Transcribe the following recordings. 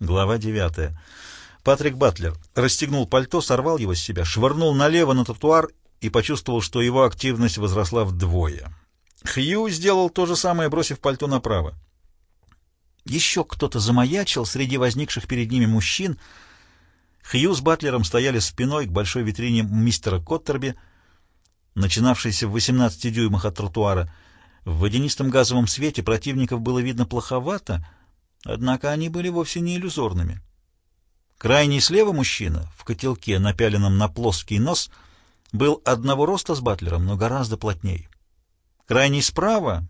Глава девятая. Патрик Батлер расстегнул пальто, сорвал его с себя, швырнул налево на тротуар и почувствовал, что его активность возросла вдвое. Хью сделал то же самое, бросив пальто направо. Еще кто-то замаячил среди возникших перед ними мужчин. Хью с Батлером стояли спиной к большой витрине мистера Коттерби, начинавшейся в 18 дюймах от тротуара. В водянистом газовом свете противников было видно плоховато — Однако они были вовсе не иллюзорными. Крайний слева мужчина, в котелке, напяленном на плоский нос, был одного роста с Батлером, но гораздо плотнее. Крайний справа,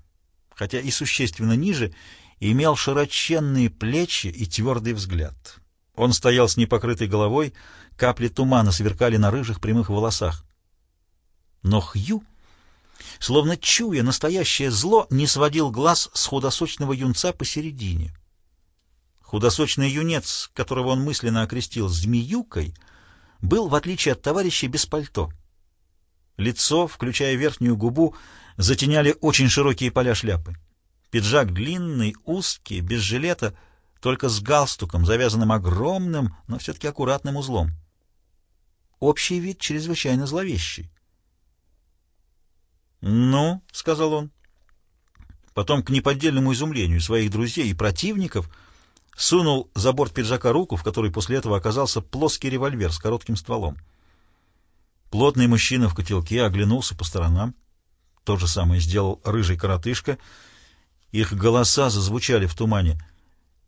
хотя и существенно ниже, имел широченные плечи и твердый взгляд. Он стоял с непокрытой головой, капли тумана сверкали на рыжих прямых волосах. Но Хью, словно чуя настоящее зло, не сводил глаз с худосочного юнца посередине. Худосочный юнец, которого он мысленно окрестил «змеюкой», был, в отличие от товарищей, без пальто. Лицо, включая верхнюю губу, затеняли очень широкие поля шляпы. Пиджак длинный, узкий, без жилета, только с галстуком, завязанным огромным, но все-таки аккуратным узлом. Общий вид чрезвычайно зловещий. «Ну», — сказал он, потом к неподдельному изумлению своих друзей и противников — сунул за борт пиджака руку, в которой после этого оказался плоский револьвер с коротким стволом. Плотный мужчина в котелке оглянулся по сторонам. То же самое сделал рыжий коротышка. Их голоса зазвучали в тумане.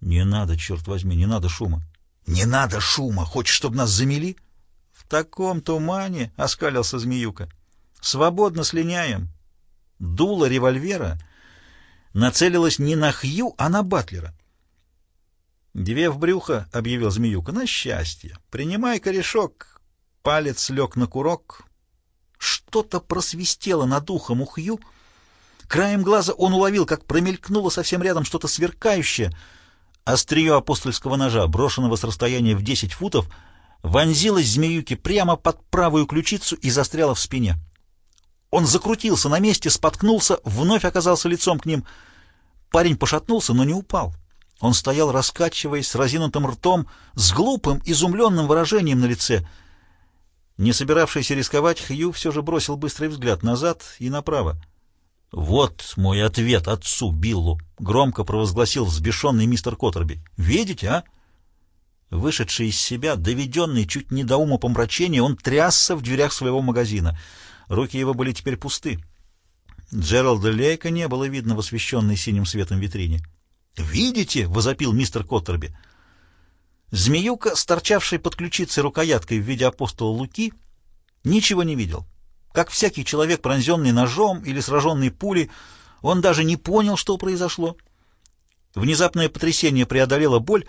«Не надо, черт возьми, не надо шума!» «Не надо шума! Хочешь, чтобы нас замели?» «В таком тумане!» — оскалился змеюка. «Свободно слиняем!» Дуло револьвера нацелилось не на Хью, а на Батлера. «Две в брюхо», — объявил Змеюка, — «на счастье. Принимай корешок». Палец лег на курок. Что-то просвистело над ухом у Хью. Краем глаза он уловил, как промелькнуло совсем рядом что-то сверкающее. Острие апостольского ножа, брошенного с расстояния в десять футов, вонзилось змеюке прямо под правую ключицу и застряло в спине. Он закрутился на месте, споткнулся, вновь оказался лицом к ним. Парень пошатнулся, но не упал. Он стоял, раскачиваясь, с разинутым ртом, с глупым, изумленным выражением на лице. Не собиравшийся рисковать, Хью все же бросил быстрый взгляд назад и направо. «Вот мой ответ отцу Биллу!» — громко провозгласил взбешенный мистер Коттерби. «Видите, а?» Вышедший из себя, доведенный чуть не до ума помрачения, он трясся в дверях своего магазина. Руки его были теперь пусты. Джералда Лейка не было видно в освещенной синим светом витрине. «Видите?» — возопил мистер Коттерби. Змеюка, сторчавший под ключицей рукояткой в виде апостола Луки, ничего не видел. Как всякий человек, пронзенный ножом или сраженный пулей, он даже не понял, что произошло. Внезапное потрясение преодолело боль,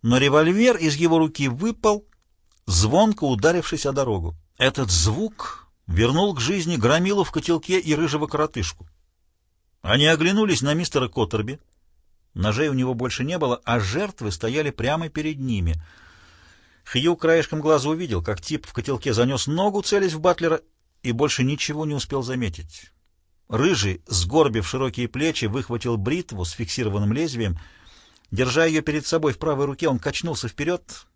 но револьвер из его руки выпал, звонко ударившись о дорогу. Этот звук вернул к жизни громилу в котелке и рыжего коротышку. Они оглянулись на мистера Коттерби, Ножей у него больше не было, а жертвы стояли прямо перед ними. Хью краешком глаза увидел, как тип в котелке занес ногу, целясь в Батлера, и больше ничего не успел заметить. Рыжий, сгорбив широкие плечи, выхватил бритву с фиксированным лезвием. Держа ее перед собой в правой руке, он качнулся вперед,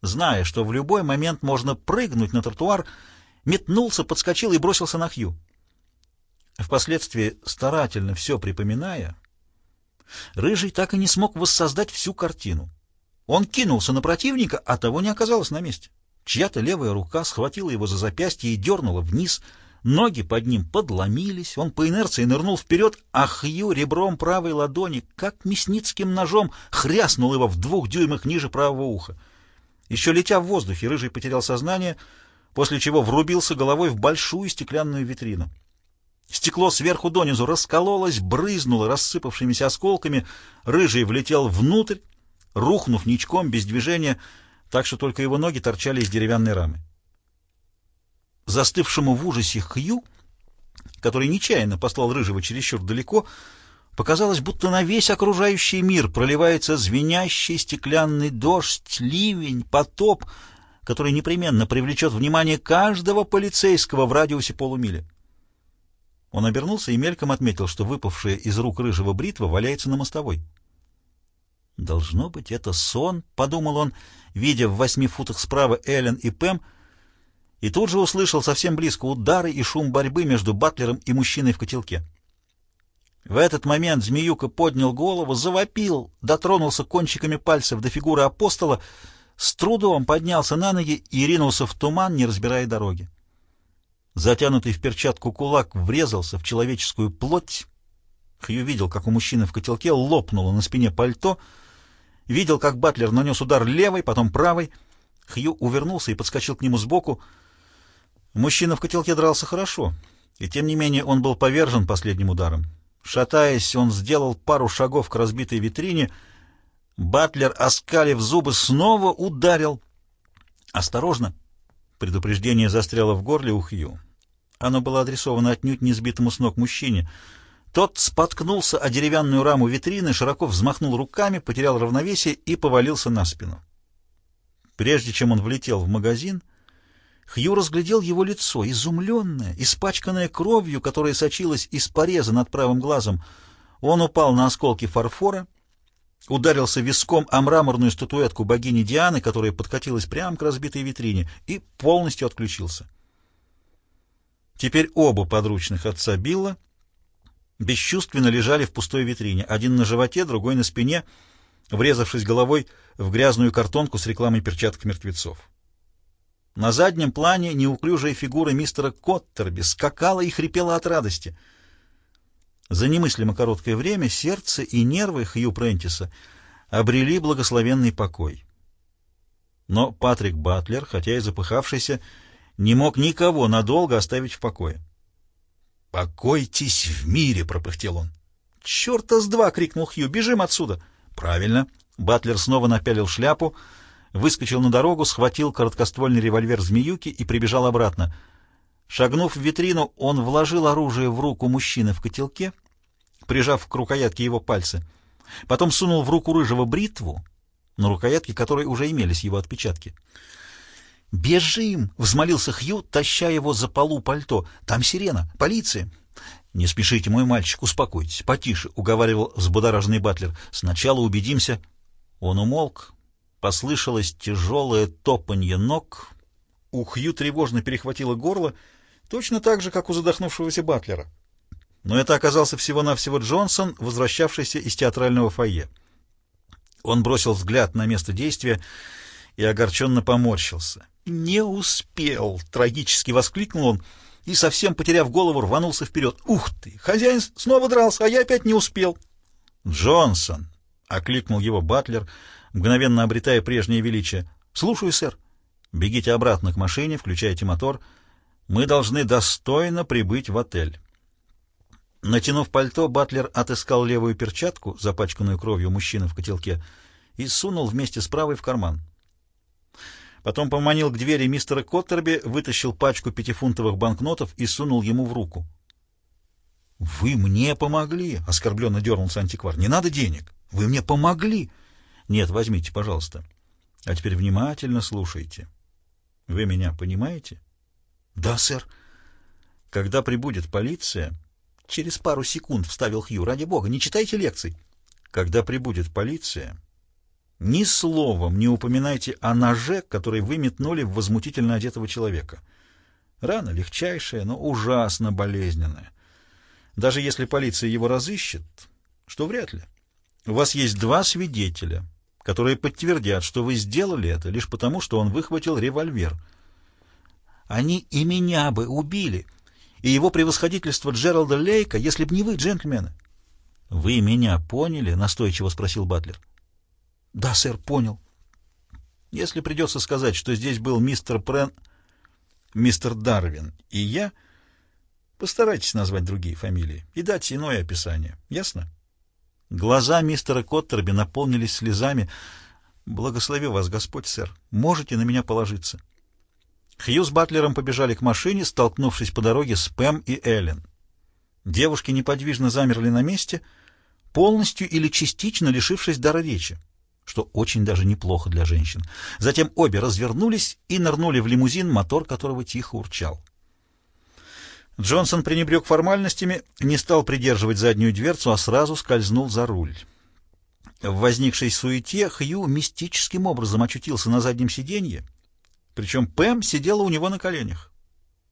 зная, что в любой момент можно прыгнуть на тротуар, метнулся, подскочил и бросился на Хью. Впоследствии, старательно все припоминая, Рыжий так и не смог воссоздать всю картину. Он кинулся на противника, а того не оказалось на месте. Чья-то левая рука схватила его за запястье и дернула вниз. Ноги под ним подломились, он по инерции нырнул вперед, а Хью ребром правой ладони, как мясницким ножом, хряснул его в двух дюймах ниже правого уха. Еще летя в воздухе, Рыжий потерял сознание, после чего врубился головой в большую стеклянную витрину. Стекло сверху донизу раскололось, брызнуло рассыпавшимися осколками, рыжий влетел внутрь, рухнув ничком, без движения, так что только его ноги торчали из деревянной рамы. Застывшему в ужасе Хью, который нечаянно послал рыжего чересчур далеко, показалось, будто на весь окружающий мир проливается звенящий стеклянный дождь, ливень, потоп, который непременно привлечет внимание каждого полицейского в радиусе полумили. Он обернулся и мельком отметил, что выпавшая из рук рыжего бритва валяется на мостовой. «Должно быть, это сон», — подумал он, видя в восьми футах справа Эллен и Пэм, и тут же услышал совсем близко удары и шум борьбы между Батлером и мужчиной в котелке. В этот момент Змеюка поднял голову, завопил, дотронулся кончиками пальцев до фигуры апостола, с трудом поднялся на ноги и ринулся в туман, не разбирая дороги. Затянутый в перчатку кулак врезался в человеческую плоть. Хью видел, как у мужчины в котелке лопнуло на спине пальто, видел, как Батлер нанес удар левой, потом правой. Хью увернулся и подскочил к нему сбоку. Мужчина в котелке дрался хорошо, и тем не менее он был повержен последним ударом. Шатаясь, он сделал пару шагов к разбитой витрине. Батлер, оскалив зубы, снова ударил. «Осторожно!» Предупреждение застряло в горле у Хью. Оно было адресовано отнюдь не сбитому с ног мужчине. Тот споткнулся о деревянную раму витрины, широко взмахнул руками, потерял равновесие и повалился на спину. Прежде чем он влетел в магазин, Хью разглядел его лицо, изумленное, испачканное кровью, которая сочилась из пореза над правым глазом. Он упал на осколки фарфора, ударился виском о мраморную статуэтку богини Дианы, которая подкатилась прямо к разбитой витрине, и полностью отключился. Теперь оба подручных отца Билла бесчувственно лежали в пустой витрине, один на животе, другой на спине, врезавшись головой в грязную картонку с рекламой перчаток мертвецов. На заднем плане неуклюжая фигура мистера Коттерби скакала и хрипела от радости. За немыслимо короткое время сердце и нервы Хью Прентиса обрели благословенный покой. Но Патрик Батлер, хотя и запыхавшийся, не мог никого надолго оставить в покое. «Покойтесь в мире!» — пропыхтел он. «Черта с два!» — крикнул Хью. «Бежим отсюда!» «Правильно!» Батлер снова напялил шляпу — выскочил на дорогу, схватил короткоствольный револьвер змеюки и прибежал обратно. Шагнув в витрину, он вложил оружие в руку мужчины в котелке, прижав к рукоятке его пальцы. Потом сунул в руку рыжего бритву, на рукоятке которой уже имелись его отпечатки. «Бежим!» — взмолился Хью, таща его за полу пальто. «Там сирена! Полиция!» «Не спешите, мой мальчик, успокойтесь, потише», — уговаривал взбудораженный Батлер. «Сначала убедимся». Он умолк, Послышалось тяжелое топанье ног. У Хью тревожно перехватило горло, точно так же, как у задохнувшегося Батлера. Но это оказался всего-навсего Джонсон, возвращавшийся из театрального фойе. Он бросил взгляд на место действия и огорченно поморщился. «Не успел!» — трагически воскликнул он и, совсем потеряв голову, рванулся вперед. «Ух ты! Хозяин снова дрался, а я опять не успел!» «Джонсон!» — окликнул его Батлер — мгновенно обретая прежнее величие. «Слушаю, сэр. Бегите обратно к машине, включайте мотор. Мы должны достойно прибыть в отель». Натянув пальто, Батлер отыскал левую перчатку, запачканную кровью мужчины в котелке, и сунул вместе с правой в карман. Потом поманил к двери мистера Коттерби, вытащил пачку пятифунтовых банкнотов и сунул ему в руку. «Вы мне помогли!» — оскорбленно дернулся антиквар. «Не надо денег! Вы мне помогли!» Нет, возьмите, пожалуйста. А теперь внимательно слушайте. Вы меня понимаете? Да, сэр. Когда прибудет полиция... Через пару секунд вставил Хью. Ради бога, не читайте лекций. Когда прибудет полиция, ни словом не упоминайте о ноже, который вы метнули в возмутительно одетого человека. Рана легчайшая, но ужасно болезненная. Даже если полиция его разыщет, что вряд ли. У вас есть два свидетеля, которые подтвердят, что вы сделали это лишь потому, что он выхватил револьвер. Они и меня бы убили, и его превосходительство Джералда Лейка, если б не вы, джентльмены. — Вы меня поняли? — настойчиво спросил Батлер. — Да, сэр, понял. — Если придется сказать, что здесь был мистер Прен... мистер Дарвин и я, постарайтесь назвать другие фамилии и дать иное описание. Ясно? — Глаза мистера Коттерби наполнились слезами. «Благослови вас, Господь, сэр. Можете на меня положиться». Хью с Батлером побежали к машине, столкнувшись по дороге с Пэм и Эллен. Девушки неподвижно замерли на месте, полностью или частично лишившись дара речи, что очень даже неплохо для женщин. Затем обе развернулись и нырнули в лимузин, мотор которого тихо урчал. Джонсон пренебрег формальностями, не стал придерживать заднюю дверцу, а сразу скользнул за руль. В возникшей суете Хью мистическим образом очутился на заднем сиденье, причем Пэм сидела у него на коленях.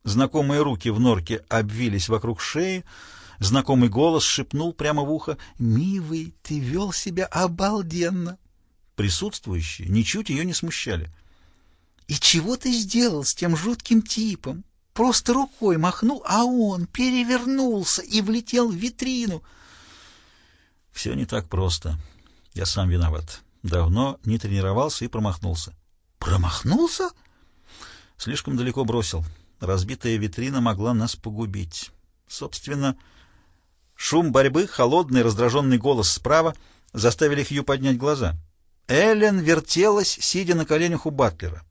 Знакомые руки в норке обвились вокруг шеи, знакомый голос шепнул прямо в ухо «Мивый, ты вел себя обалденно!» Присутствующие ничуть ее не смущали. «И чего ты сделал с тем жутким типом? Просто рукой махнул, а он перевернулся и влетел в витрину!» «Все не так просто. Я сам виноват. Давно не тренировался и промахнулся». «Промахнулся?» «Слишком далеко бросил». Разбитая витрина могла нас погубить. Собственно, шум борьбы, холодный раздраженный голос справа заставили Хью поднять глаза. Эллен вертелась, сидя на коленях у Батлера.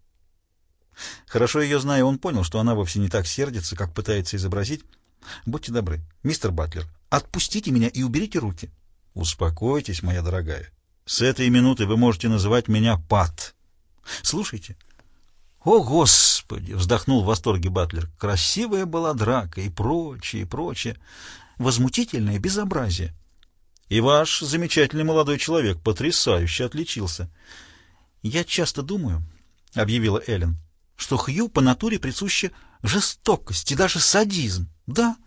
Хорошо ее зная, он понял, что она вовсе не так сердится, как пытается изобразить. «Будьте добры, мистер Батлер, отпустите меня и уберите руки». «Успокойтесь, моя дорогая. С этой минуты вы можете называть меня Пат. Слушайте». «О, Господи!» — вздохнул в восторге Батлер. «Красивая была драка и прочее, прочее. Возмутительное безобразие. И ваш замечательный молодой человек потрясающе отличился». «Я часто думаю», — объявила Эллен, — «что Хью по натуре присуща жестокость и даже садизм. Да.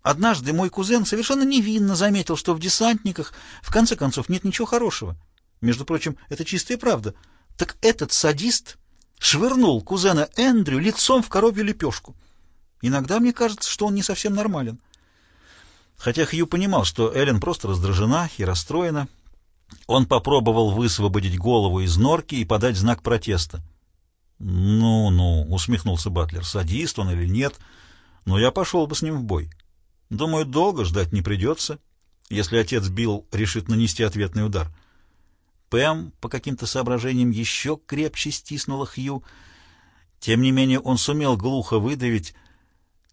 Однажды мой кузен совершенно невинно заметил, что в десантниках в конце концов нет ничего хорошего. Между прочим, это чистая правда. Так этот садист...» швырнул кузена Эндрю лицом в коровью лепешку. Иногда мне кажется, что он не совсем нормален. Хотя Хью понимал, что Эллен просто раздражена и расстроена, он попробовал высвободить голову из норки и подать знак протеста. «Ну-ну», — усмехнулся Батлер, — «садист он или нет, но я пошел бы с ним в бой. Думаю, долго ждать не придется, если отец Билл решит нанести ответный удар». Пэм по каким-то соображениям еще крепче стиснула Хью. Тем не менее он сумел глухо выдавить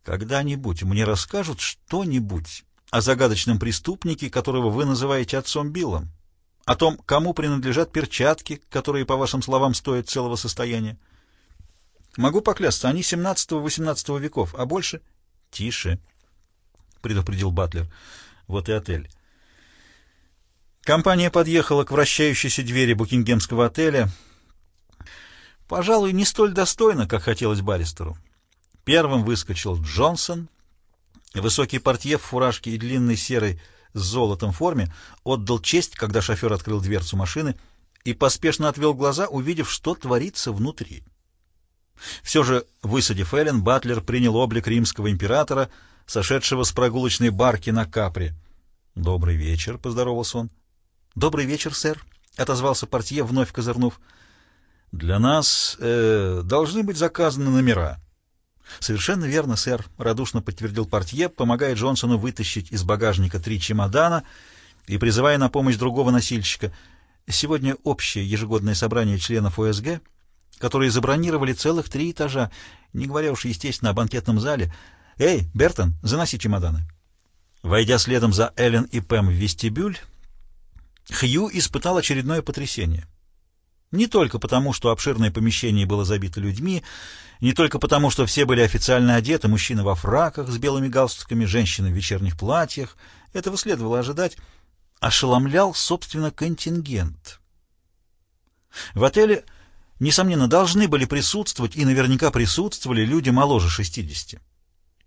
«Когда-нибудь мне расскажут что-нибудь о загадочном преступнике, которого вы называете отцом Биллом, о том, кому принадлежат перчатки, которые, по вашим словам, стоят целого состояния. Могу поклясться, они 17-18 веков, а больше...» «Тише», — предупредил Батлер. «Вот и отель». Компания подъехала к вращающейся двери букингемского отеля. Пожалуй, не столь достойно, как хотелось баристеру. Первым выскочил Джонсон. Высокий портье в фуражке и длинной серой с золотом форме отдал честь, когда шофер открыл дверцу машины и поспешно отвел глаза, увидев, что творится внутри. Все же, высадив Эллен, Батлер принял облик римского императора, сошедшего с прогулочной барки на Капри. «Добрый вечер», — поздоровался он. «Добрый вечер, сэр», — отозвался портье, вновь козырнув. «Для нас э, должны быть заказаны номера». «Совершенно верно, сэр», — радушно подтвердил портье, помогая Джонсону вытащить из багажника три чемодана и призывая на помощь другого носильщика. «Сегодня общее ежегодное собрание членов ОСГ, которые забронировали целых три этажа, не говоря уж, естественно, о банкетном зале. Эй, Бертон, заноси чемоданы». Войдя следом за Эллен и Пэм в вестибюль, Хью испытал очередное потрясение. Не только потому, что обширное помещение было забито людьми, не только потому, что все были официально одеты, мужчины во фраках с белыми галстуками, женщины в вечерних платьях, этого следовало ожидать, ошеломлял, собственно, контингент. В отеле, несомненно, должны были присутствовать и наверняка присутствовали люди моложе 60.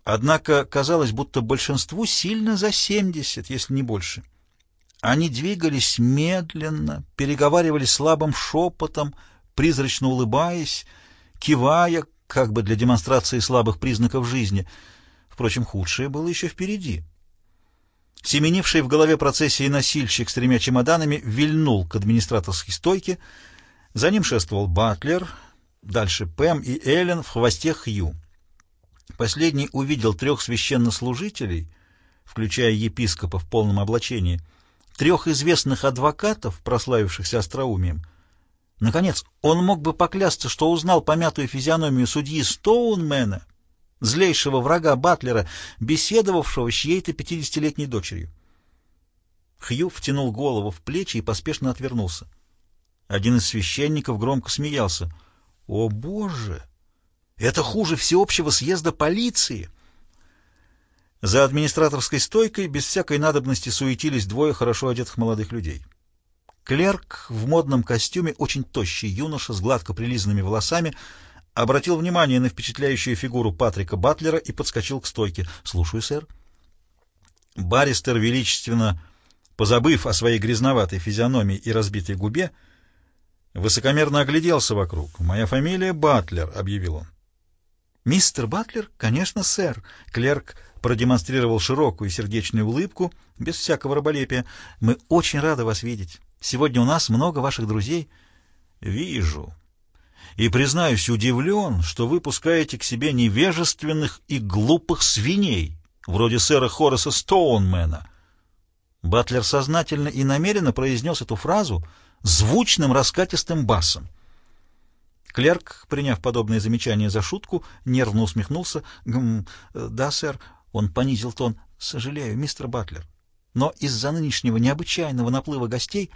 Однако казалось, будто большинству сильно за 70, если не больше. Они двигались медленно, переговаривали слабым шепотом, призрачно улыбаясь, кивая, как бы для демонстрации слабых признаков жизни. Впрочем, худшее было еще впереди. Семенивший в голове процессии носильщик с тремя чемоданами вильнул к администраторской стойке. За ним шествовал Батлер, дальше Пэм и Эллен в хвосте Хью. Последний увидел трех священнослужителей, включая епископа в полном облачении — трех известных адвокатов, прославившихся остроумием. Наконец, он мог бы поклясться, что узнал помятую физиономию судьи Стоунмена, злейшего врага Батлера, беседовавшего с чьей-то пятидесятилетней дочерью. Хью втянул голову в плечи и поспешно отвернулся. Один из священников громко смеялся. «О, Боже! Это хуже всеобщего съезда полиции!» За администраторской стойкой без всякой надобности суетились двое хорошо одетых молодых людей. Клерк в модном костюме, очень тощий юноша с гладко прилизанными волосами, обратил внимание на впечатляющую фигуру Патрика Батлера и подскочил к стойке. «Слушаю, сэр». Баристер величественно, позабыв о своей грязноватой физиономии и разбитой губе, высокомерно огляделся вокруг. «Моя фамилия Батлер», — объявил он. «Мистер Батлер? Конечно, сэр». Клерк продемонстрировал широкую сердечную улыбку, без всякого раболепия. «Мы очень рады вас видеть. Сегодня у нас много ваших друзей». «Вижу. И, признаюсь, удивлен, что вы пускаете к себе невежественных и глупых свиней, вроде сэра Хорреса Стоунмена». Батлер сознательно и намеренно произнес эту фразу звучным раскатистым басом. Клерк, приняв подобное замечание за шутку, нервно усмехнулся. «Гм, да, сэр», — он понизил тон, — «сожалею, мистер Батлер, но из-за нынешнего необычайного наплыва гостей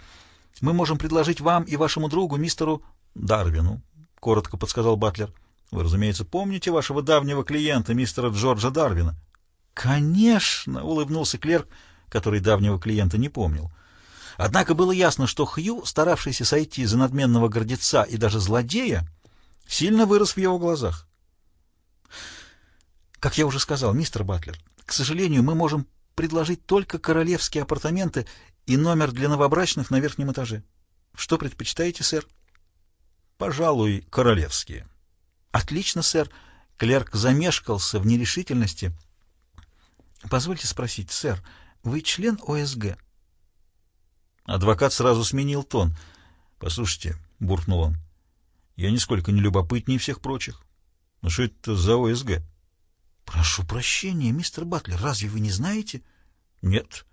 мы можем предложить вам и вашему другу, мистеру Дарвину, — коротко подсказал Батлер. Вы, разумеется, помните вашего давнего клиента, мистера Джорджа Дарвина? — Конечно, — улыбнулся клерк, который давнего клиента не помнил. Однако было ясно, что Хью, старавшийся сойти за надменного гордеца и даже злодея, сильно вырос в его глазах. Как я уже сказал, мистер Батлер, к сожалению, мы можем предложить только королевские апартаменты и номер для новобрачных на верхнем этаже. Что предпочитаете, сэр? Пожалуй, королевские. Отлично, сэр. Клерк замешкался в нерешительности. Позвольте спросить, сэр, вы член ОСГ? Адвокат сразу сменил тон. Послушайте, буркнул он, я нисколько не любопытнее всех прочих. Ну что это за ОСГ? Прошу прощения, мистер Батлер, разве вы не знаете? Нет.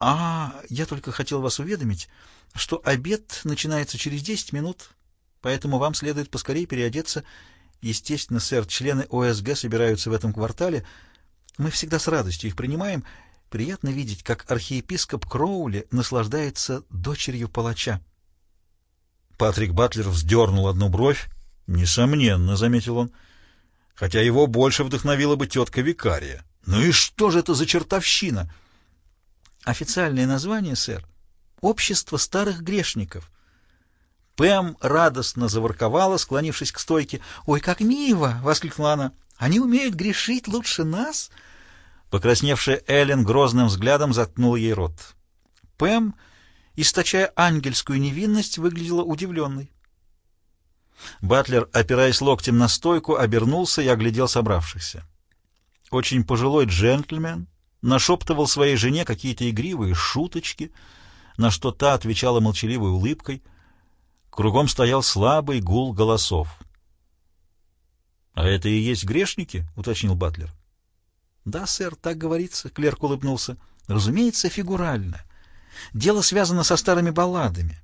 А, я только хотел вас уведомить, что обед начинается через десять минут, поэтому вам следует поскорее переодеться. Естественно, сэр, члены ОСГ собираются в этом квартале. Мы всегда с радостью их принимаем. Приятно видеть, как архиепископ Кроули наслаждается дочерью палача. Патрик Батлер вздернул одну бровь. «Несомненно», — заметил он, — «хотя его больше вдохновила бы тетка Викария». «Ну и что же это за чертовщина?» Официальное название, сэр, «Общество старых грешников». Пэм радостно заворковала, склонившись к стойке. «Ой, как мило!» — воскликнула она. «Они умеют грешить лучше нас!» Покрасневшая Эллен грозным взглядом заткнула ей рот. Пэм, источая ангельскую невинность, выглядела удивленной. Батлер, опираясь локтем на стойку, обернулся и оглядел собравшихся. Очень пожилой джентльмен нашептывал своей жене какие-то игривые шуточки, на что та отвечала молчаливой улыбкой. Кругом стоял слабый гул голосов. — А это и есть грешники? — уточнил Батлер. — Да, сэр, так говорится, — клерк улыбнулся. — Разумеется, фигурально. Дело связано со старыми балладами,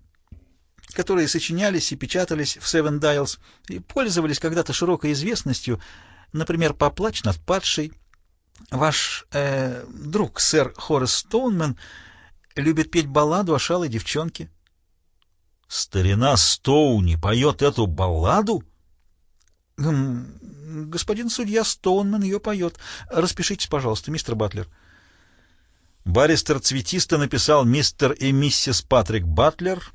которые сочинялись и печатались в Seven Dials и пользовались когда-то широкой известностью, например, «Поплачь над падшей», Ваш э, друг, сэр Хоррес Стоунмен, любит петь балладу о шалой девчонке. Старина Стоуни поет эту балладу? Господин судья Стоунмен ее поет. Распишитесь, пожалуйста, мистер Батлер. Баристер цветисто написал мистер и миссис Патрик Батлер,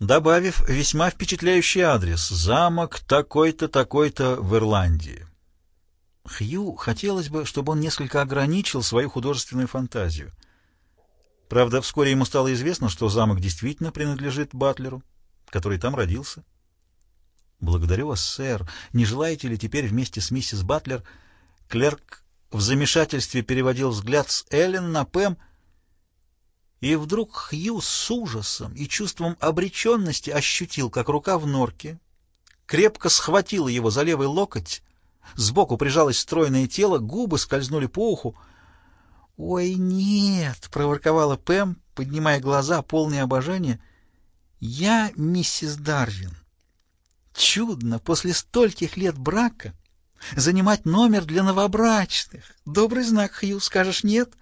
добавив весьма впечатляющий адрес «Замок такой-то, такой-то в Ирландии». Хью хотелось бы, чтобы он несколько ограничил свою художественную фантазию. Правда, вскоре ему стало известно, что замок действительно принадлежит Батлеру, который там родился. «Благодарю вас, сэр. Не желаете ли теперь вместе с миссис Батлер?» Клерк в замешательстве переводил взгляд с Эллен на Пэм, и вдруг Хью с ужасом и чувством обреченности ощутил, как рука в норке крепко схватила его за левый локоть, Сбоку прижалось стройное тело, губы скользнули по уху. «Ой, нет!» — проворковала Пэм, поднимая глаза, полные обожания. «Я миссис Дарвин. Чудно, после стольких лет брака занимать номер для новобрачных. Добрый знак, Хью, скажешь нет?»